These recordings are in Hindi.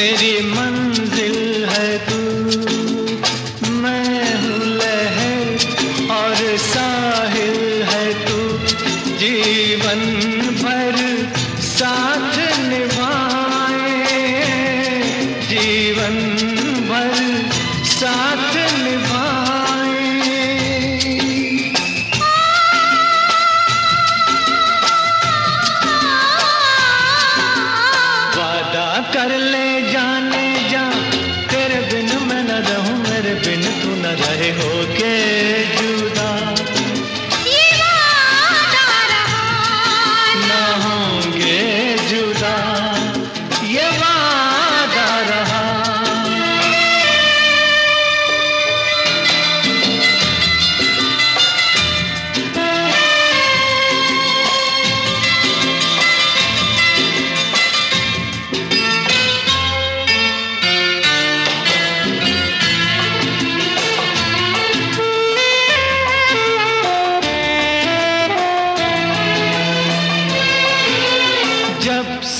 मेरी होके जुदा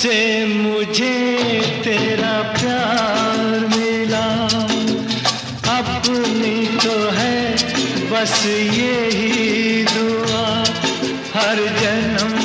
से मुझे तेरा प्यार मिला। अपनी तो है बस यही दुआ। हर जन्म